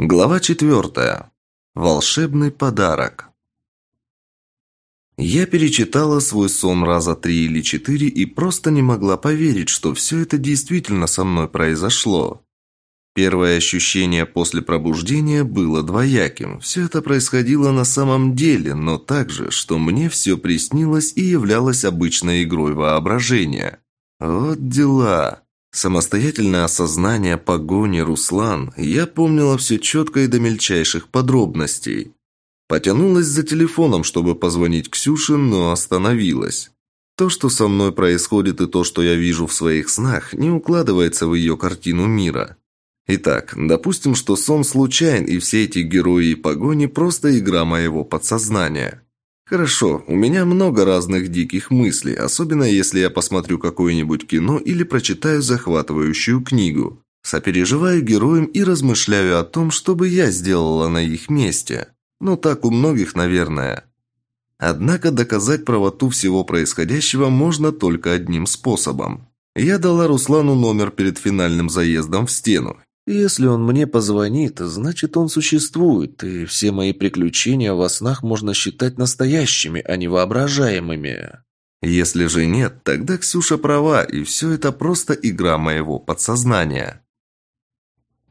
Глава четвертая. Волшебный подарок. Я перечитала свой сон раза три или четыре и просто не могла поверить, что все это действительно со мной произошло. Первое ощущение после пробуждения было двояким. Все это происходило на самом деле, но также, что мне все приснилось и являлось обычной игрой воображения. Вот дела. Самостоятельное осознание погони Руслан, я помнила все четко и до мельчайших подробностей. Потянулась за телефоном, чтобы позвонить Ксюше, но остановилась. То, что со мной происходит и то, что я вижу в своих снах, не укладывается в ее картину мира. Итак, допустим, что сон случайен, и все эти герои и погони – просто игра моего подсознания. Хорошо, у меня много разных диких мыслей, особенно если я посмотрю какое-нибудь кино или прочитаю захватывающую книгу. Сопереживаю героям и размышляю о том, что бы я сделала на их месте. Ну, так у многих, наверное. Однако доказать правоту всего происходящего можно только одним способом. Я дала Руслану номер перед финальным заездом в стену, если он мне позвонит, значит он существует, и все мои приключения во снах можно считать настоящими, а не воображаемыми. Если же нет, тогда Ксюша права, и все это просто игра моего подсознания.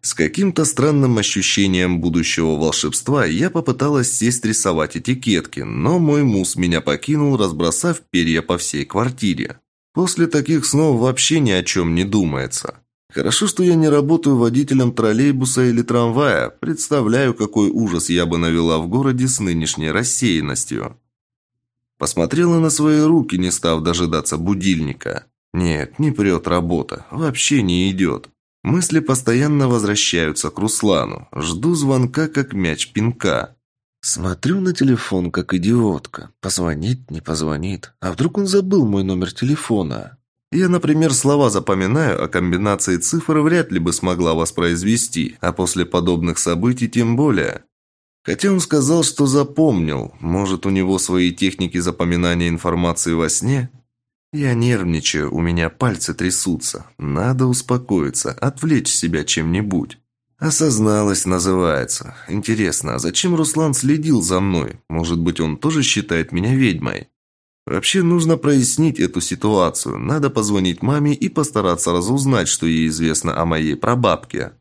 С каким-то странным ощущением будущего волшебства я попыталась сесть рисовать этикетки, но мой мус меня покинул, разбросав перья по всей квартире. После таких снов вообще ни о чем не думается. Хорошо, что я не работаю водителем троллейбуса или трамвая. Представляю, какой ужас я бы навела в городе с нынешней рассеянностью. Посмотрела на свои руки, не став дожидаться будильника. Нет, не прет работа. Вообще не идет. Мысли постоянно возвращаются к Руслану. Жду звонка, как мяч пинка. Смотрю на телефон, как идиотка. Позвонит, не позвонит. А вдруг он забыл мой номер телефона? Я, например, слова запоминаю, а комбинации цифр вряд ли бы смогла воспроизвести, а после подобных событий тем более. Хотя он сказал, что запомнил. Может, у него свои техники запоминания информации во сне? Я нервничаю, у меня пальцы трясутся. Надо успокоиться, отвлечь себя чем-нибудь. «Осозналась» называется. Интересно, а зачем Руслан следил за мной? Может быть, он тоже считает меня ведьмой? Вообще нужно прояснить эту ситуацию. Надо позвонить маме и постараться разузнать, что ей известно о моей прабабке.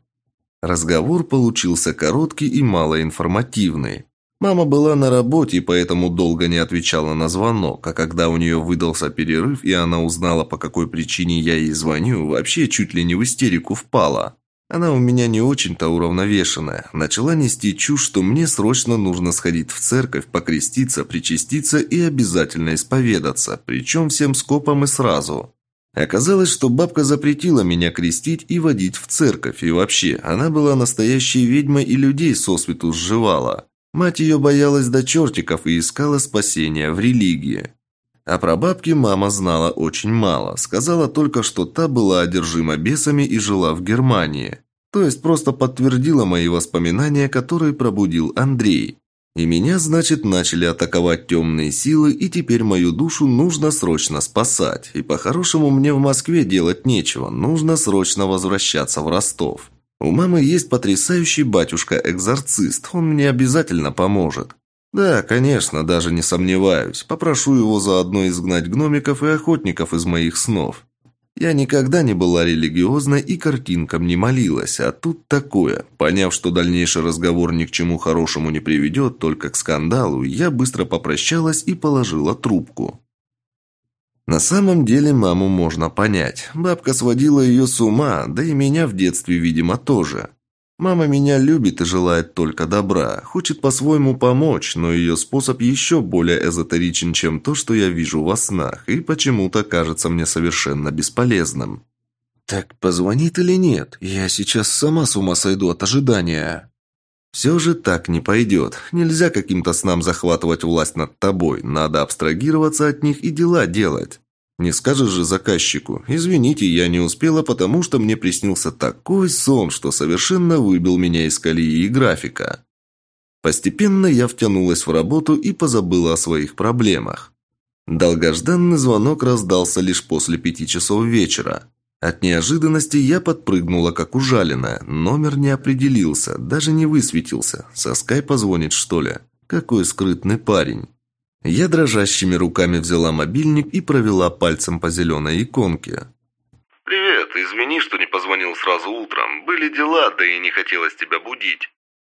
Разговор получился короткий и малоинформативный. Мама была на работе, поэтому долго не отвечала на звонок, а когда у нее выдался перерыв, и она узнала, по какой причине я ей звоню, вообще чуть ли не в истерику впала. Она у меня не очень-то уравновешенная. Начала нести чушь, что мне срочно нужно сходить в церковь, покреститься, причаститься и обязательно исповедаться, причем всем скопом и сразу. Оказалось, что бабка запретила меня крестить и водить в церковь, и вообще, она была настоящей ведьмой и людей сосвету сживала. Мать ее боялась до чертиков и искала спасения в религии. А про бабки мама знала очень мало. Сказала только, что та была одержима бесами и жила в Германии. То есть просто подтвердила мои воспоминания, которые пробудил Андрей. И меня, значит, начали атаковать темные силы, и теперь мою душу нужно срочно спасать. И по-хорошему мне в Москве делать нечего, нужно срочно возвращаться в Ростов. У мамы есть потрясающий батюшка-экзорцист, он мне обязательно поможет. «Да, конечно, даже не сомневаюсь. Попрошу его заодно изгнать гномиков и охотников из моих снов. Я никогда не была религиозной и картинкам не молилась, а тут такое. Поняв, что дальнейший разговор ни к чему хорошему не приведет, только к скандалу, я быстро попрощалась и положила трубку. На самом деле маму можно понять. Бабка сводила ее с ума, да и меня в детстве, видимо, тоже. Мама меня любит и желает только добра, хочет по-своему помочь, но ее способ еще более эзотеричен, чем то, что я вижу во снах, и почему-то кажется мне совершенно бесполезным. «Так позвонит или нет? Я сейчас сама с ума сойду от ожидания». «Все же так не пойдет. Нельзя каким-то снам захватывать власть над тобой. Надо абстрагироваться от них и дела делать». Не скажешь же заказчику, извините, я не успела, потому что мне приснился такой сон, что совершенно выбил меня из колеи и графика. Постепенно я втянулась в работу и позабыла о своих проблемах. Долгожданный звонок раздался лишь после пяти часов вечера. От неожиданности я подпрыгнула, как ужаленная. Номер не определился, даже не высветился. Со скайпа звонит, что ли? Какой скрытный парень. Я дрожащими руками взяла мобильник и провела пальцем по зеленой иконке. «Привет, извини, что не позвонил сразу утром. Были дела, да и не хотелось тебя будить».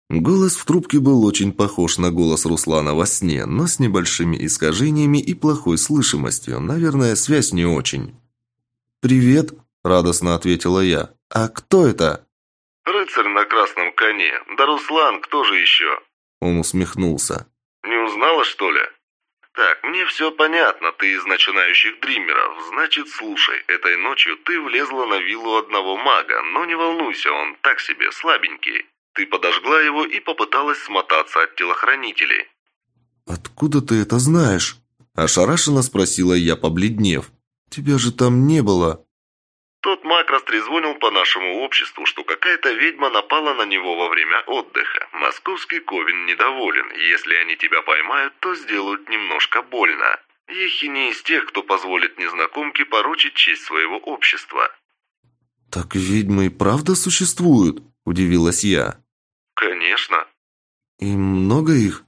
Голос в трубке был очень похож на голос Руслана во сне, но с небольшими искажениями и плохой слышимостью. Наверное, связь не очень. «Привет», – радостно ответила я. «А кто это?» «Рыцарь на красном коне. Да Руслан, кто же еще?» Он усмехнулся. «Не узнала, что ли?» «Так, мне все понятно, ты из начинающих дримеров. Значит, слушай, этой ночью ты влезла на виллу одного мага, но не волнуйся, он так себе, слабенький. Ты подожгла его и попыталась смотаться от телохранителей». «Откуда ты это знаешь?» Ошарашенно спросила я, побледнев. «Тебя же там не было». Тот маг растрезвонил по нашему обществу, что какая-то ведьма напала на него во время отдыха. Московский Ковен недоволен. Если они тебя поймают, то сделают немножко больно. Ехи не из тех, кто позволит незнакомке порочить честь своего общества. «Так ведьмы и правда существуют?» – удивилась я. «Конечно». «И много их?»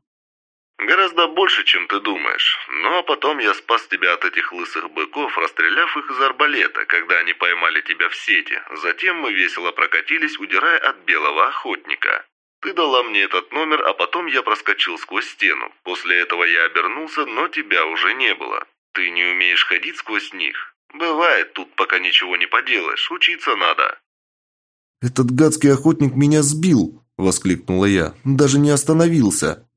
Гораздо больше, чем ты думаешь. Ну а потом я спас тебя от этих лысых быков, расстреляв их из арбалета, когда они поймали тебя в сети. Затем мы весело прокатились, удирая от белого охотника. Ты дала мне этот номер, а потом я проскочил сквозь стену. После этого я обернулся, но тебя уже не было. Ты не умеешь ходить сквозь них. Бывает, тут пока ничего не поделаешь, учиться надо. Этот гадский охотник меня сбил, воскликнула я. Даже не остановился.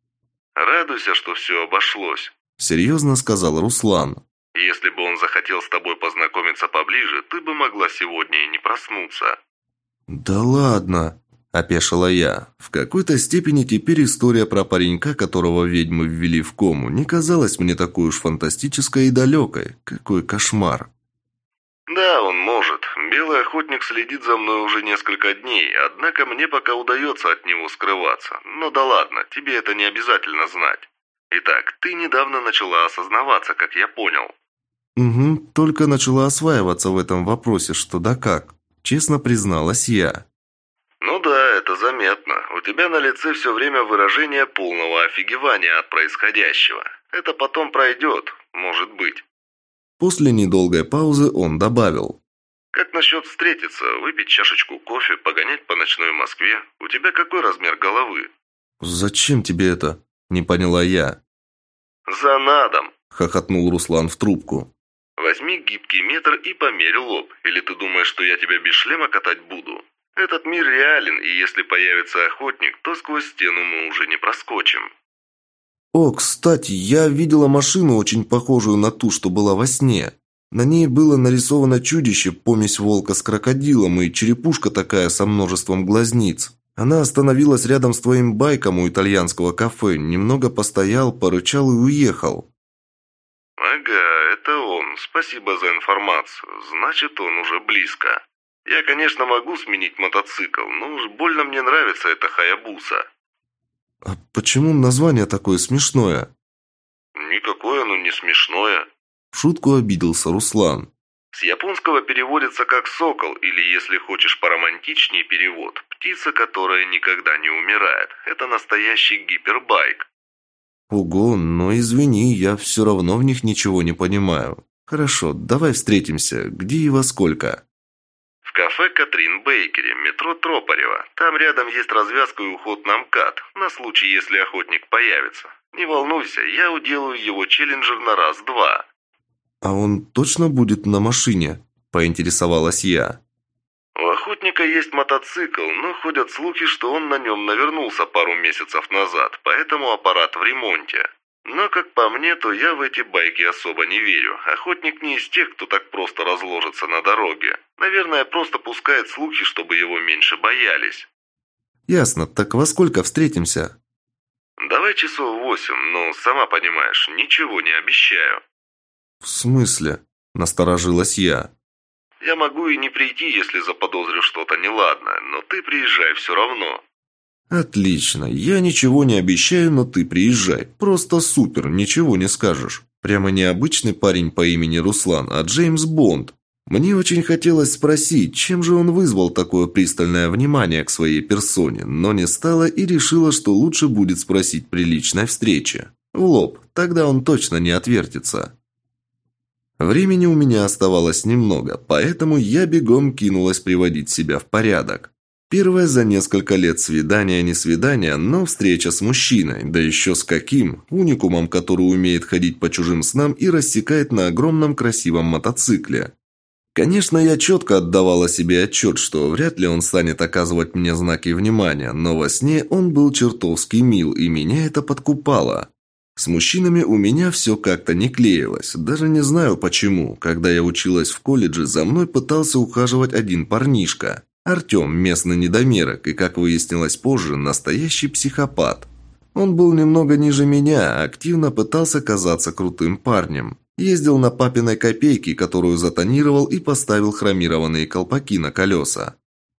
Радуйся, что все обошлось», – серьезно сказал Руслан. «Если бы он захотел с тобой познакомиться поближе, ты бы могла сегодня и не проснуться». «Да ладно», – опешила я. В какой-то степени теперь история про паренька, которого ведьмы ввели в кому, не казалась мне такой уж фантастической и далекой. Какой кошмар. «Да, он может. Белый охотник следит за мной уже несколько дней, однако мне пока удается от него скрываться. Но да ладно, тебе это не обязательно знать. Итак, ты недавно начала осознаваться, как я понял». «Угу, только начала осваиваться в этом вопросе, что да как. Честно призналась я». «Ну да, это заметно. У тебя на лице все время выражение полного офигевания от происходящего. Это потом пройдет, может быть». После недолгой паузы он добавил. «Как насчет встретиться, выпить чашечку кофе, погонять по ночной Москве? У тебя какой размер головы?» «Зачем тебе это?» – не поняла я. «За надом!» – хохотнул Руслан в трубку. «Возьми гибкий метр и померь лоб. Или ты думаешь, что я тебя без шлема катать буду? Этот мир реален, и если появится охотник, то сквозь стену мы уже не проскочим». «О, кстати, я видела машину, очень похожую на ту, что была во сне. На ней было нарисовано чудище, помесь волка с крокодилом и черепушка такая со множеством глазниц. Она остановилась рядом с твоим байком у итальянского кафе, немного постоял, порычал и уехал». «Ага, это он. Спасибо за информацию. Значит, он уже близко. Я, конечно, могу сменить мотоцикл, но уж больно мне нравится эта Хаябуса». «А почему название такое смешное?» «Никакое оно не смешное». В шутку обиделся Руслан. С японского переводится как «сокол» или, если хочешь поромантичнее перевод, «птица, которая никогда не умирает». Это настоящий гипербайк. Ого, но извини, я все равно в них ничего не понимаю. Хорошо, давай встретимся. Где и во сколько? кафе «Катрин Бейкери», метро Тропарева. Там рядом есть развязка и уход на МКАД, на случай, если охотник появится. Не волнуйся, я уделаю его челленджер на раз-два». «А он точно будет на машине?» – поинтересовалась я. «У охотника есть мотоцикл, но ходят слухи, что он на нем навернулся пару месяцев назад, поэтому аппарат в ремонте. Но, как по мне, то я в эти байки особо не верю. Охотник не из тех, кто так просто разложится на дороге. Наверное, просто пускает слухи, чтобы его меньше боялись. Ясно. Так во сколько встретимся? Давай часов восемь, но, сама понимаешь, ничего не обещаю. В смысле? Насторожилась я. Я могу и не прийти, если заподозрю что-то неладное, но ты приезжай все равно. «Отлично. Я ничего не обещаю, но ты приезжай. Просто супер, ничего не скажешь. Прямо необычный парень по имени Руслан, а Джеймс Бонд». Мне очень хотелось спросить, чем же он вызвал такое пристальное внимание к своей персоне, но не стала и решила, что лучше будет спросить при личной встрече. В лоб, тогда он точно не отвертится. Времени у меня оставалось немного, поэтому я бегом кинулась приводить себя в порядок. Первое за несколько лет свидание не свидание, но встреча с мужчиной, да еще с каким, уникумом, который умеет ходить по чужим снам и рассекает на огромном красивом мотоцикле. Конечно, я четко отдавала себе отчет, что вряд ли он станет оказывать мне знаки внимания, но во сне он был чертовски мил, и меня это подкупало. С мужчинами у меня все как-то не клеилось, даже не знаю почему. Когда я училась в колледже, за мной пытался ухаживать один парнишка. Артем, местный недомерок, и, как выяснилось позже, настоящий психопат. Он был немного ниже меня, активно пытался казаться крутым парнем. Ездил на папиной копейке, которую затонировал и поставил хромированные колпаки на колеса.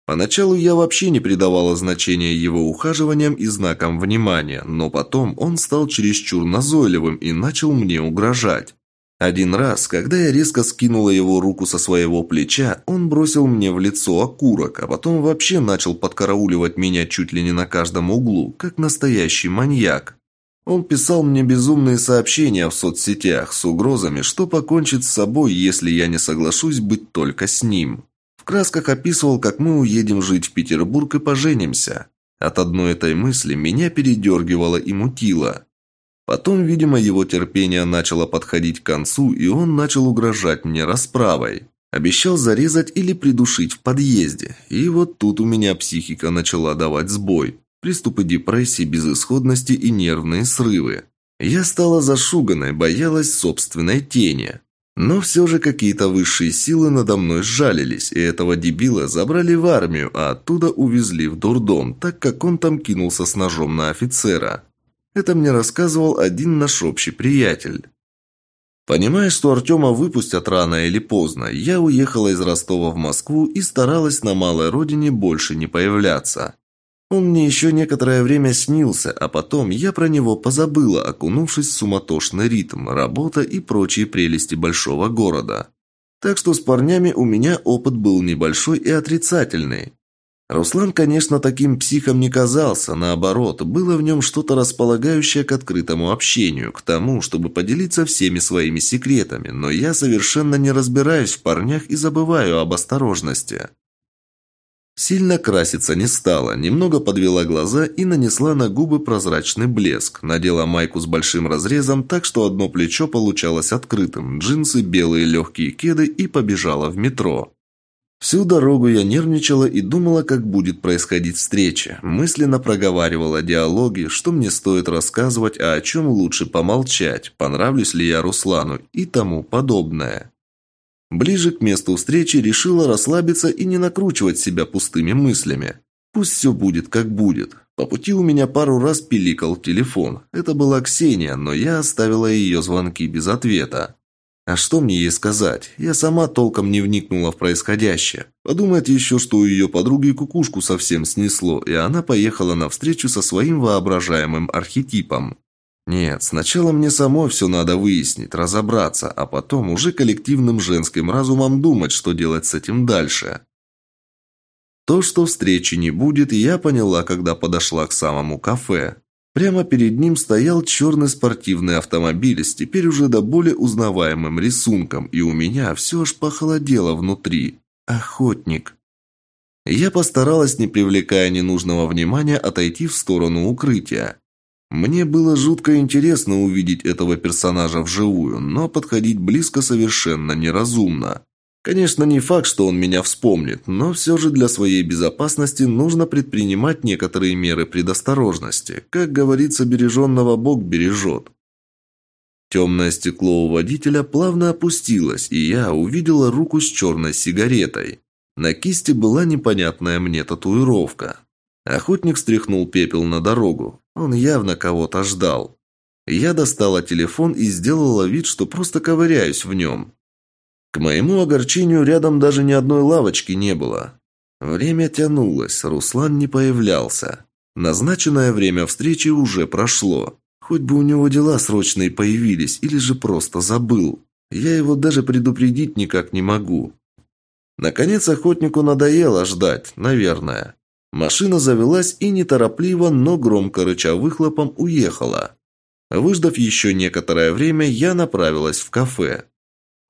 Поначалу я вообще не придавала значения его ухаживаниям и знакам внимания, но потом он стал чересчур назойливым и начал мне угрожать. Один раз, когда я резко скинула его руку со своего плеча, он бросил мне в лицо окурок, а потом вообще начал подкарауливать меня чуть ли не на каждом углу, как настоящий маньяк. Он писал мне безумные сообщения в соцсетях с угрозами, что покончит с собой, если я не соглашусь быть только с ним. В красках описывал, как мы уедем жить в Петербург и поженимся. От одной этой мысли меня передергивало и мутило. Потом, видимо, его терпение начало подходить к концу, и он начал угрожать мне расправой. Обещал зарезать или придушить в подъезде. И вот тут у меня психика начала давать сбой. Приступы депрессии, безысходности и нервные срывы. Я стала зашуганной, боялась собственной тени. Но все же какие-то высшие силы надо мной сжалились, и этого дебила забрали в армию, а оттуда увезли в дурдом, так как он там кинулся с ножом на офицера. Это мне рассказывал один наш общий приятель. Понимая, что Артема выпустят рано или поздно, я уехала из Ростова в Москву и старалась на малой родине больше не появляться. Он мне еще некоторое время снился, а потом я про него позабыла, окунувшись в суматошный ритм, работа и прочие прелести большого города. Так что с парнями у меня опыт был небольшой и отрицательный. Руслан, конечно, таким психом не казался, наоборот, было в нем что-то располагающее к открытому общению, к тому, чтобы поделиться всеми своими секретами, но я совершенно не разбираюсь в парнях и забываю об осторожности. Сильно краситься не стала, немного подвела глаза и нанесла на губы прозрачный блеск. Надела майку с большим разрезом, так что одно плечо получалось открытым, джинсы, белые легкие кеды и побежала в метро. Всю дорогу я нервничала и думала, как будет происходить встреча. Мысленно проговаривала диалоги, что мне стоит рассказывать, а о чем лучше помолчать, понравлюсь ли я Руслану и тому подобное. Ближе к месту встречи решила расслабиться и не накручивать себя пустыми мыслями. Пусть все будет, как будет. По пути у меня пару раз пиликал телефон. Это была Ксения, но я оставила ее звонки без ответа. А что мне ей сказать? Я сама толком не вникнула в происходящее. Подумать еще, что у ее подруги кукушку совсем снесло, и она поехала на встречу со своим воображаемым архетипом. Нет, сначала мне самой все надо выяснить, разобраться, а потом уже коллективным женским разумом думать, что делать с этим дальше. То, что встречи не будет, я поняла, когда подошла к самому кафе. Прямо перед ним стоял черный спортивный автомобиль с теперь уже до боли узнаваемым рисунком, и у меня все аж похолодело внутри. Охотник. Я постаралась, не привлекая ненужного внимания, отойти в сторону укрытия. Мне было жутко интересно увидеть этого персонажа вживую, но подходить близко совершенно неразумно. Конечно, не факт, что он меня вспомнит, но все же для своей безопасности нужно предпринимать некоторые меры предосторожности. Как говорится, береженного Бог бережет. Темное стекло у водителя плавно опустилось, и я увидела руку с черной сигаретой. На кисти была непонятная мне татуировка. Охотник стряхнул пепел на дорогу. Он явно кого-то ждал. Я достала телефон и сделала вид, что просто ковыряюсь в нем. К моему огорчению рядом даже ни одной лавочки не было. Время тянулось, Руслан не появлялся. Назначенное время встречи уже прошло. Хоть бы у него дела срочные появились, или же просто забыл. Я его даже предупредить никак не могу. Наконец охотнику надоело ждать, наверное. Машина завелась и неторопливо, но громко рыча выхлопом уехала. Выждав еще некоторое время, я направилась в кафе.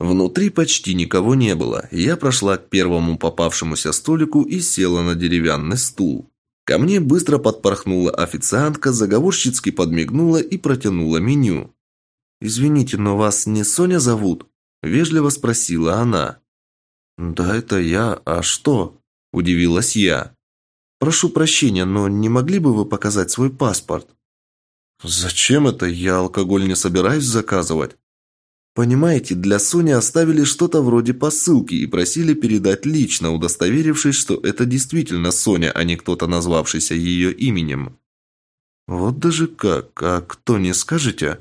Внутри почти никого не было. Я прошла к первому попавшемуся столику и села на деревянный стул. Ко мне быстро подпорхнула официантка, заговорщицки подмигнула и протянула меню. «Извините, но вас не Соня зовут?» – вежливо спросила она. «Да, это я. А что?» – удивилась я. «Прошу прощения, но не могли бы вы показать свой паспорт?» «Зачем это? Я алкоголь не собираюсь заказывать». Понимаете, для Сони оставили что-то вроде посылки и просили передать лично, удостоверившись, что это действительно Соня, а не кто-то, назвавшийся ее именем. «Вот даже как? А кто не скажете?»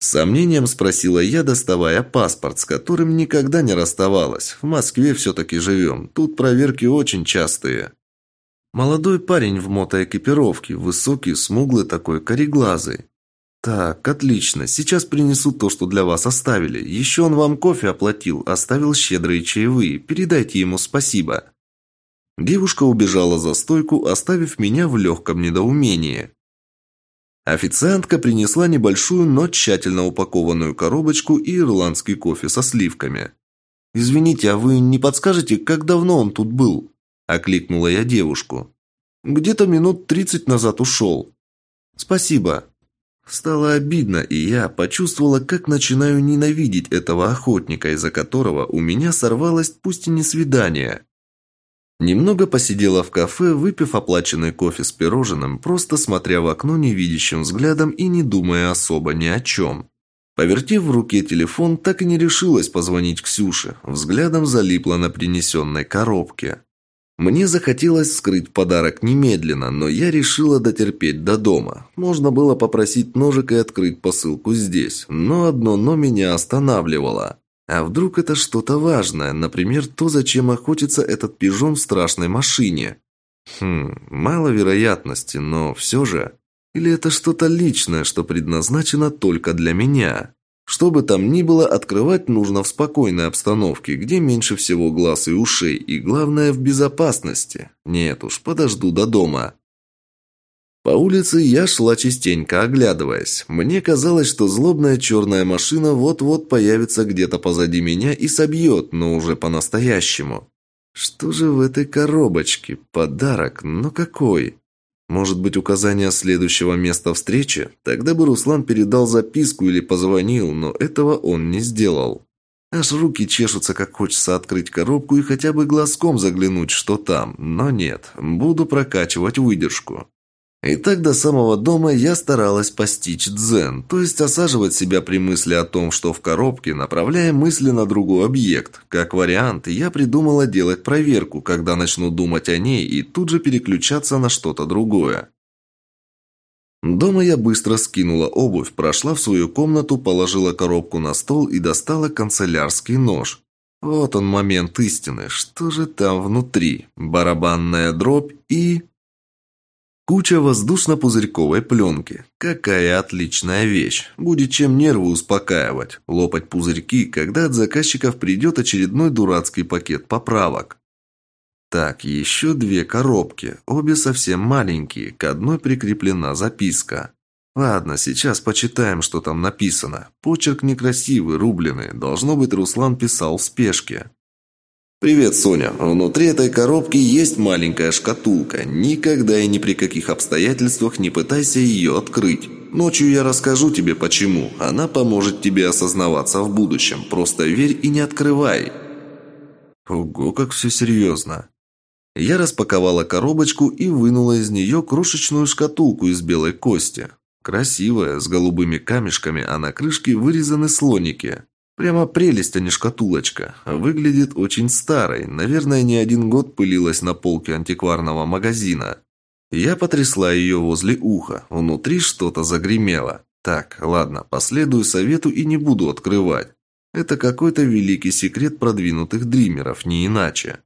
С сомнением спросила я, доставая паспорт, с которым никогда не расставалась. В Москве все-таки живем. Тут проверки очень частые. Молодой парень в мотоэкипировке, высокий, смуглый такой, кореглазый. «Так, отлично. Сейчас принесу то, что для вас оставили. Еще он вам кофе оплатил, оставил щедрые чаевые. Передайте ему спасибо». Девушка убежала за стойку, оставив меня в легком недоумении. Официантка принесла небольшую, но тщательно упакованную коробочку и ирландский кофе со сливками. «Извините, а вы не подскажете, как давно он тут был?» – окликнула я девушку. «Где-то минут тридцать назад ушел». «Спасибо», Стало обидно, и я почувствовала, как начинаю ненавидеть этого охотника, из-за которого у меня сорвалось пусть и не свидание. Немного посидела в кафе, выпив оплаченный кофе с пирожным, просто смотря в окно невидящим взглядом и не думая особо ни о чем. Повертев в руке телефон, так и не решилась позвонить Ксюше, взглядом залипла на принесенной коробке. Мне захотелось вскрыть подарок немедленно, но я решила дотерпеть до дома. Можно было попросить ножик и открыть посылку здесь, но одно «но» меня останавливало. А вдруг это что-то важное, например, то, зачем охотится этот пижон в страшной машине? Хм, мало вероятности, но все же. Или это что-то личное, что предназначено только для меня? Что бы там ни было, открывать нужно в спокойной обстановке, где меньше всего глаз и ушей, и главное в безопасности. Нет уж, подожду до дома. По улице я шла частенько, оглядываясь. Мне казалось, что злобная черная машина вот-вот появится где-то позади меня и собьет, но уже по-настоящему. Что же в этой коробочке? Подарок? Но какой? Может быть, указание следующего места встречи? Тогда бы Руслан передал записку или позвонил, но этого он не сделал. Аж руки чешутся, как хочется открыть коробку и хотя бы глазком заглянуть, что там. Но нет, буду прокачивать выдержку. И так до самого дома я старалась постичь дзен, то есть осаживать себя при мысли о том, что в коробке, направляя мысли на другой объект. Как вариант, я придумала делать проверку, когда начну думать о ней и тут же переключаться на что-то другое. Дома я быстро скинула обувь, прошла в свою комнату, положила коробку на стол и достала канцелярский нож. Вот он момент истины. Что же там внутри? Барабанная дробь и... Куча воздушно-пузырьковой пленки. Какая отличная вещь. Будет чем нервы успокаивать. Лопать пузырьки, когда от заказчиков придет очередной дурацкий пакет поправок. Так, еще две коробки. Обе совсем маленькие. К одной прикреплена записка. Ладно, сейчас почитаем, что там написано. Почерк некрасивый, рубленый. Должно быть, Руслан писал в спешке. «Привет, Соня. Внутри этой коробки есть маленькая шкатулка. Никогда и ни при каких обстоятельствах не пытайся ее открыть. Ночью я расскажу тебе почему. Она поможет тебе осознаваться в будущем. Просто верь и не открывай». Ого, как все серьезно. Я распаковала коробочку и вынула из нее крошечную шкатулку из белой кости. Красивая, с голубыми камешками, а на крышке вырезаны слоники. Прямо прелесть, а не шкатулочка. Выглядит очень старой. Наверное, не один год пылилась на полке антикварного магазина. Я потрясла ее возле уха. Внутри что-то загремело. Так, ладно, последую совету и не буду открывать. Это какой-то великий секрет продвинутых дримеров, не иначе.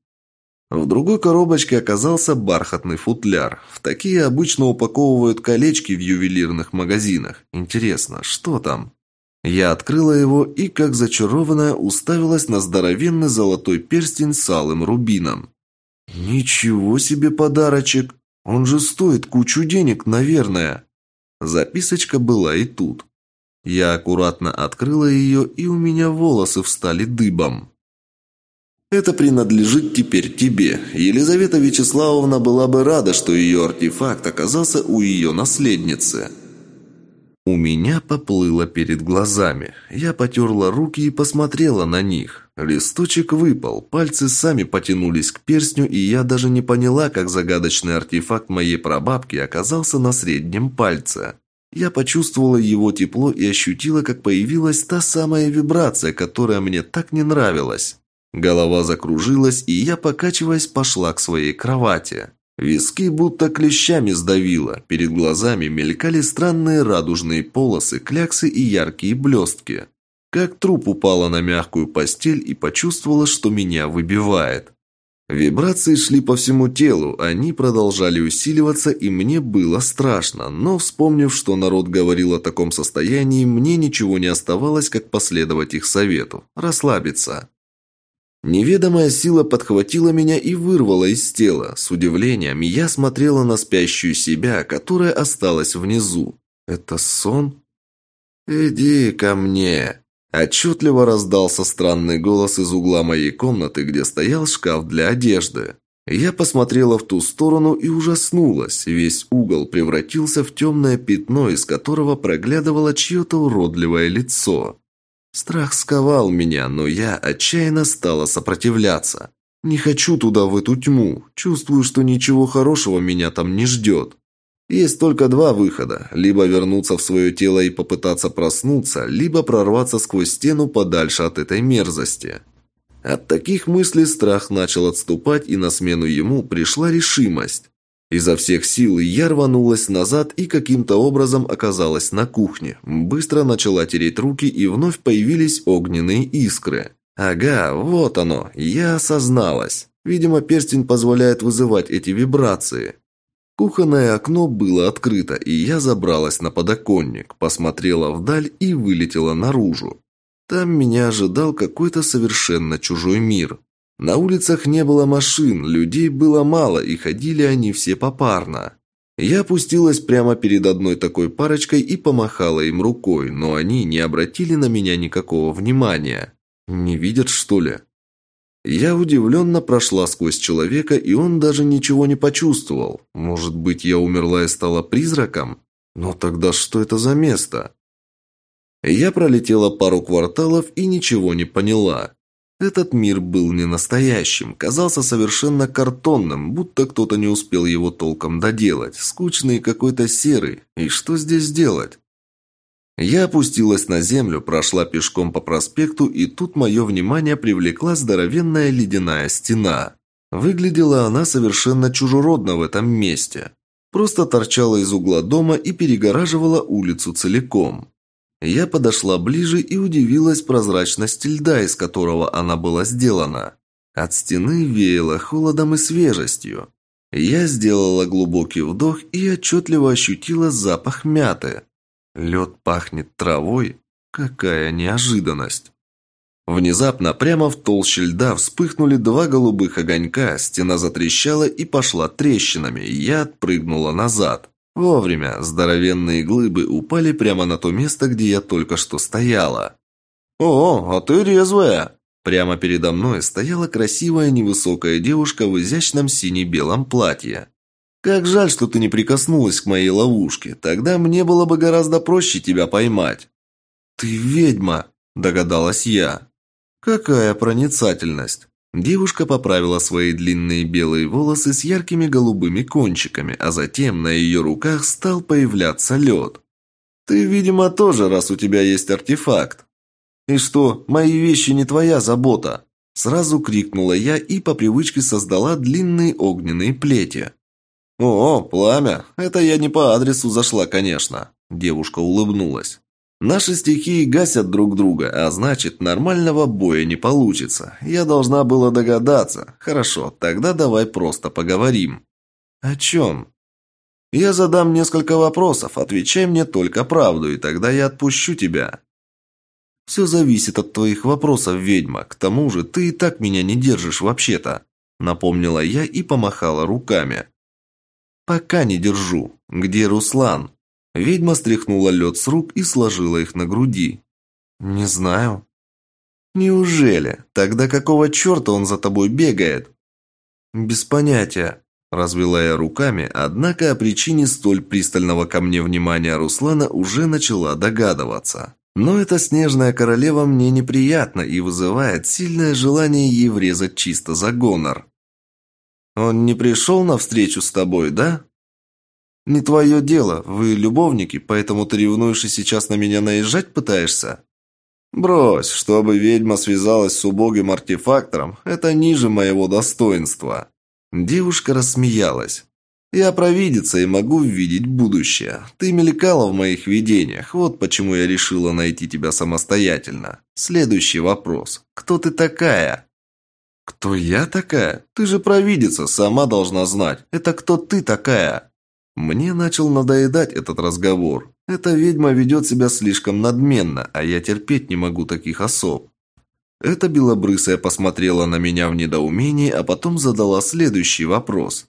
В другой коробочке оказался бархатный футляр. В такие обычно упаковывают колечки в ювелирных магазинах. Интересно, что там? Я открыла его и, как зачарованная, уставилась на здоровенный золотой перстень с алым рубином. «Ничего себе подарочек! Он же стоит кучу денег, наверное!» Записочка была и тут. Я аккуратно открыла ее, и у меня волосы встали дыбом. Это принадлежит теперь тебе. Елизавета Вячеславовна была бы рада, что ее артефакт оказался у ее наследницы. У меня поплыло перед глазами. Я потерла руки и посмотрела на них. Листочек выпал, пальцы сами потянулись к перстню, и я даже не поняла, как загадочный артефакт моей прабабки оказался на среднем пальце. Я почувствовала его тепло и ощутила, как появилась та самая вибрация, которая мне так не нравилась. Голова закружилась, и я, покачиваясь, пошла к своей кровати. Виски будто клещами сдавило, перед глазами мелькали странные радужные полосы, кляксы и яркие блестки. Как труп упала на мягкую постель и почувствовала, что меня выбивает. Вибрации шли по всему телу, они продолжали усиливаться, и мне было страшно, но, вспомнив, что народ говорил о таком состоянии, мне ничего не оставалось, как последовать их совету – расслабиться. Неведомая сила подхватила меня и вырвала из тела. С удивлением я смотрела на спящую себя, которая осталась внизу. «Это сон?» «Иди ко мне!» Отчетливо раздался странный голос из угла моей комнаты, где стоял шкаф для одежды. Я посмотрела в ту сторону и ужаснулась. Весь угол превратился в темное пятно, из которого проглядывало чье-то уродливое лицо. Страх сковал меня, но я отчаянно стала сопротивляться. Не хочу туда, в эту тьму. Чувствую, что ничего хорошего меня там не ждет. Есть только два выхода. Либо вернуться в свое тело и попытаться проснуться, либо прорваться сквозь стену подальше от этой мерзости. От таких мыслей страх начал отступать, и на смену ему пришла решимость. Изо всех сил я рванулась назад и каким-то образом оказалась на кухне. Быстро начала тереть руки, и вновь появились огненные искры. Ага, вот оно, я осозналась. Видимо, перстень позволяет вызывать эти вибрации. Кухонное окно было открыто, и я забралась на подоконник, посмотрела вдаль и вылетела наружу. Там меня ожидал какой-то совершенно чужой мир. На улицах не было машин, людей было мало, и ходили они все попарно. Я опустилась прямо перед одной такой парочкой и помахала им рукой, но они не обратили на меня никакого внимания. Не видят, что ли? Я удивленно прошла сквозь человека, и он даже ничего не почувствовал. Может быть, я умерла и стала призраком? Но тогда что это за место? Я пролетела пару кварталов и ничего не поняла. Этот мир был не настоящим, казался совершенно картонным, будто кто-то не успел его толком доделать, скучный какой-то серый. И что здесь делать? Я опустилась на землю, прошла пешком по проспекту, и тут мое внимание привлекла здоровенная ледяная стена. Выглядела она совершенно чужеродно в этом месте. Просто торчала из угла дома и перегораживала улицу целиком. Я подошла ближе и удивилась прозрачности льда, из которого она была сделана. От стены веяло холодом и свежестью. Я сделала глубокий вдох и отчетливо ощутила запах мяты. Лед пахнет травой? Какая неожиданность! Внезапно прямо в толще льда вспыхнули два голубых огонька, стена затрещала и пошла трещинами, я отпрыгнула назад. Вовремя здоровенные глыбы упали прямо на то место, где я только что стояла. «О, а ты резвая!» Прямо передо мной стояла красивая невысокая девушка в изящном сине-белом платье. «Как жаль, что ты не прикоснулась к моей ловушке. Тогда мне было бы гораздо проще тебя поймать». «Ты ведьма!» – догадалась я. «Какая проницательность!» Девушка поправила свои длинные белые волосы с яркими голубыми кончиками, а затем на ее руках стал появляться лед. «Ты, видимо, тоже, раз у тебя есть артефакт». «И что, мои вещи не твоя забота?» Сразу крикнула я и по привычке создала длинные огненные плети. «О, пламя! Это я не по адресу зашла, конечно!» Девушка улыбнулась. Наши стихии гасят друг друга, а значит, нормального боя не получится. Я должна была догадаться. Хорошо, тогда давай просто поговорим. О чем? Я задам несколько вопросов, отвечай мне только правду, и тогда я отпущу тебя. Все зависит от твоих вопросов, ведьма. К тому же ты и так меня не держишь вообще-то. Напомнила я и помахала руками. Пока не держу. Где Руслан? Ведьма стряхнула лед с рук и сложила их на груди. Не знаю. Неужели? Тогда какого черта он за тобой бегает? Без понятия. Развела я руками, однако о причине столь пристального ко мне внимания Руслана уже начала догадываться. Но эта снежная королева мне неприятна и вызывает сильное желание ей врезать чисто за гонор. «Он не пришел навстречу с тобой, да?» «Не твое дело, вы любовники, поэтому ты ревнуешь и сейчас на меня наезжать пытаешься?» «Брось, чтобы ведьма связалась с убогим артефактором, это ниже моего достоинства». Девушка рассмеялась. «Я провидица и могу видеть будущее. Ты мелькала в моих видениях, вот почему я решила найти тебя самостоятельно. Следующий вопрос. Кто ты такая?» «Кто я такая? Ты же провидица, сама должна знать. Это кто ты такая?» Мне начал надоедать этот разговор. Эта ведьма ведет себя слишком надменно, а я терпеть не могу таких особ. Эта белобрысая посмотрела на меня в недоумении, а потом задала следующий вопрос.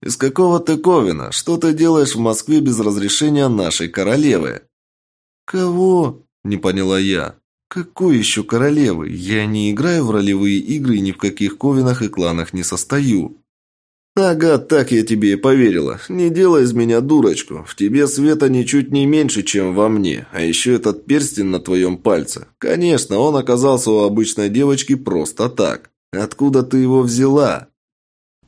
«Из какого ты Ковина? Что ты делаешь в Москве без разрешения нашей королевы?» «Кого?» – не поняла я. «Какой еще королевы? Я не играю в ролевые игры и ни в каких ковинах и кланах не состою». «Ага, так я тебе и поверила. Не делай из меня дурочку. В тебе света ничуть не меньше, чем во мне. А еще этот перстень на твоем пальце. Конечно, он оказался у обычной девочки просто так. Откуда ты его взяла?»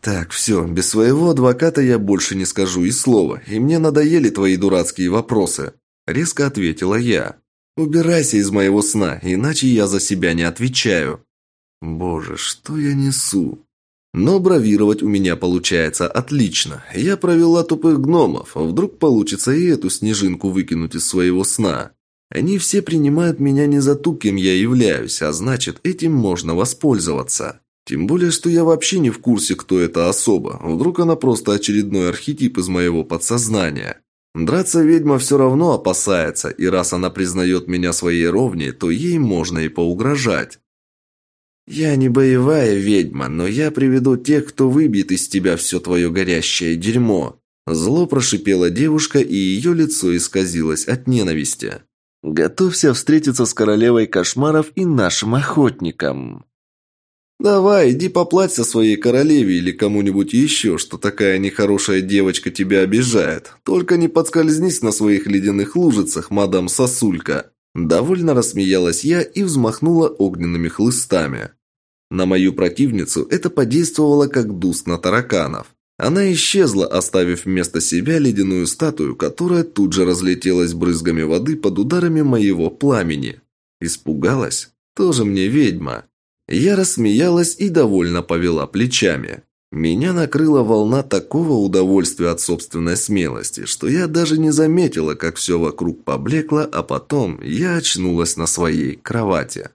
«Так, все, без своего адвоката я больше не скажу и слова, и мне надоели твои дурацкие вопросы», – резко ответила я. «Убирайся из моего сна, иначе я за себя не отвечаю». «Боже, что я несу?» Но бравировать у меня получается отлично. Я провела тупых гномов, вдруг получится и эту снежинку выкинуть из своего сна. Они все принимают меня не за ту, кем я являюсь, а значит, этим можно воспользоваться. Тем более, что я вообще не в курсе, кто эта особа. Вдруг она просто очередной архетип из моего подсознания. Драться ведьма все равно опасается, и раз она признает меня своей ровней, то ей можно и поугрожать. «Я не боевая ведьма, но я приведу тех, кто выбьет из тебя все твое горящее дерьмо». Зло прошипела девушка, и ее лицо исказилось от ненависти. «Готовься встретиться с королевой кошмаров и нашим охотником». «Давай, иди поплачься своей королеве или кому-нибудь еще, что такая нехорошая девочка тебя обижает. Только не подскользнись на своих ледяных лужицах, мадам Сосулька». Довольно рассмеялась я и взмахнула огненными хлыстами. На мою противницу это подействовало как дуст на тараканов. Она исчезла, оставив вместо себя ледяную статую, которая тут же разлетелась брызгами воды под ударами моего пламени. Испугалась? Тоже мне ведьма. Я рассмеялась и довольно повела плечами. Меня накрыла волна такого удовольствия от собственной смелости, что я даже не заметила, как все вокруг поблекло, а потом я очнулась на своей кровати.